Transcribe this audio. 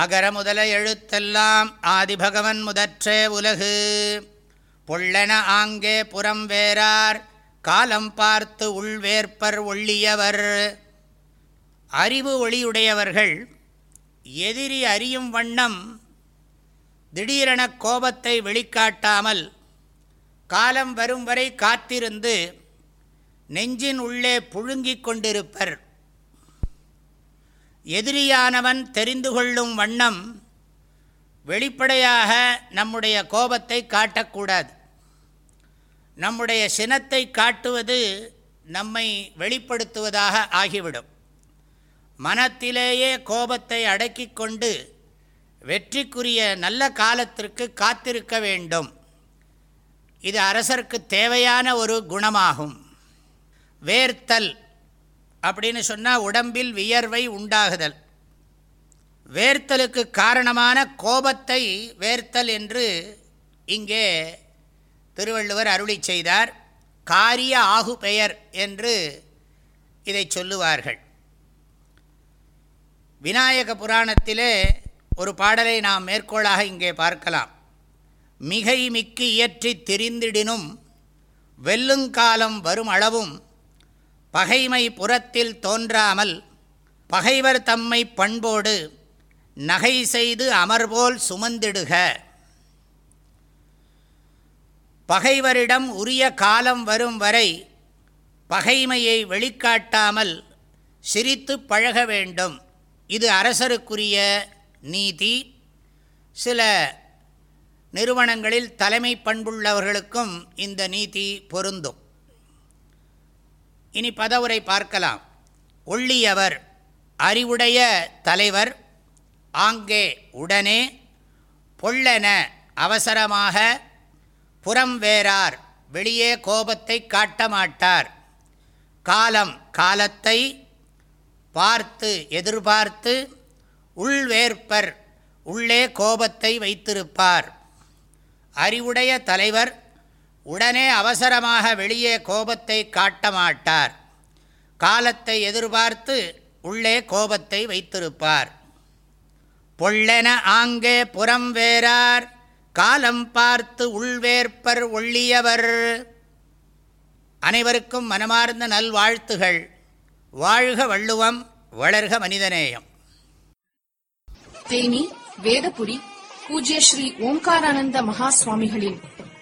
அகர முதல எழுத்தெல்லாம் ஆதிபகவன் முதற்றே உலகு. பொள்ளன ஆங்கே புறம் வேறார் காலம் பார்த்து உள்வேற்பர் ஒள்ளியவர். அறிவு ஒளியுடையவர்கள் எதிரி அறியும் வண்ணம் திடீரென கோபத்தை வெளிக்காட்டாமல் காலம் வரும் வரை காத்திருந்து நெஞ்சின் உள்ளே புழுங்கிக் கொண்டிருப்பர். எதிரியானவன் தெரிந்து கொள்ளும் வண்ணம் வெளிப்படையாக நம்முடைய கோபத்தை காட்டக்கூடாது. நம்முடைய சினத்தை காட்டுவது நம்மை வெளிப்படுத்துவதாக ஆகிவிடும். மனத்திலேயே கோபத்தை அடக்கி கொண்டு வெற்றிக்குரிய நல்ல காலத்திற்கு காத்திருக்க வேண்டும். இது அரசருக்கு தேவையான ஒரு குணமாகும். வேர்த்தல் அப்படின்னு சொன்னால் உடம்பில் வியர்வை உண்டாகுதல். வேர்த்தலுக்கு காரணமான கோபத்தை வேர்த்தல் என்று இங்கே திருவள்ளுவர் அருளி செய்தார். காரிய ஆகு பெயர் என்று இதை சொல்லுவார்கள். விநாயக புராணத்திலே ஒரு பாடலை நாம் மேற்கோளாக இங்கே பார்க்கலாம். மிகை மிக்கு இயற்றி திரிந்திடினும் வெல்லுங்காலம் வரும் அளவும் பகைமை புறத்தில் தோன்றாமல் பகைவர் தம்மை பண்போடு நகை செய்து அமர்போல் சுமந்திடுக. பகைவரிடம் உரிய காலம் வரும் வரை பகைமையை வெளிக்காட்டாமல் சிரித்து பழக வேண்டும். இது அரசருக்குரிய நீதி. சில நிறுவனங்களில் தலைமை பண்புள்ளவர்களுக்கும் இந்த நீதி பொருந்தும். இனி பதவுரை பார்க்கலாம். ஒள்ளியவர் அறிவுடைய தலைவர் ஆங்கே உடனே பொள்ளென அவசரமாக புறம் வேறார் வெளியே கோபத்தை காட்ட மாட்டார். காலம் காலத்தை பார்த்து எதிர்பார்த்து உள்வேற்பர் உள்ளே கோபத்தை வைத்திருப்பார். அறிவுடைய தலைவர் உடனே அவசரமாக வெளியே கோபத்தை காட்ட மாட்டார் காலத்தை எதிர்பார்த்து உள்ளே கோபத்தை வைத்திருப்பார். பொள்ளென ஆங்கே புறம் வேறார் காலம் பார்த்து உள்வேற்பர் ஒள்ளியவர். அனைவருக்கும் மனமார்ந்த நல்வாழ்த்துகள். வாழ்க வள்ளுவம் வளர்க மனிதநேயம். தேனி வேதபுரி பூஜ்ய ஸ்ரீ ஓம்காரானந்த மகா சுவாமிகளின்